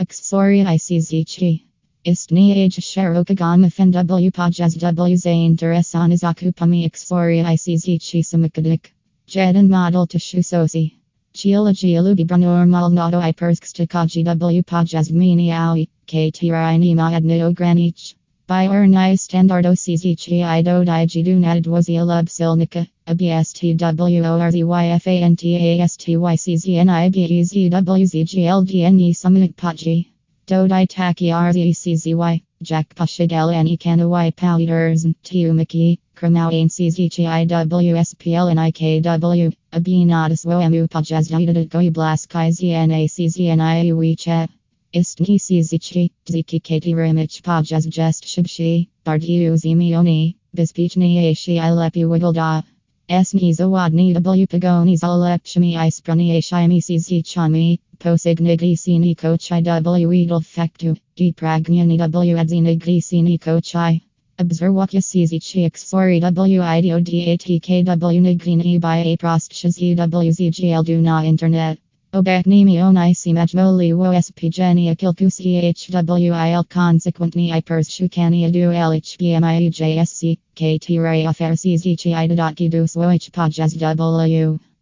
Aksori ICZG. Istni age Sharokagama FNW Pajas W Zain Teresan Izakupami Aksori ICZG Samakadik. Jedan model to Shusosi. Chila Gialubi Branormal Noto Iperskstakaji W Pajas Mini Aoi. KT Rini Maadneo Granich. By Ernai Standardo CZG Ido Digidu Nadwozilub Silnica. ABSTWORZYFANTASTYCZNIBEZWZGLDNE Summit Paji. Dodai Taki RZCZY. Jack Ani Kanawai Powders. Tiumaki. Kramau CZGIWSPL and IKW. Abinadas WeChat. Istni Ziki Kati Rimich Pajas Jest Shibshi. Bardiu Zimioni. Bispichni Ashi Ilepi Wiggleda. Esni zawadni w pagoni zalepshmi isprani ashimi cz chami, posignigli sini kochai w edel factu, di pragnani w adzinigli sini kochai. Obserwakya cz chixori w idiodatkw niglini by a prostshaz wzgl do na internet. Obaknimi onai simajmoli wosp genia kilkusi hwil consequently i pers shukania du lhbmi jsc kt ray affairs each ida.gidus woich pajas w.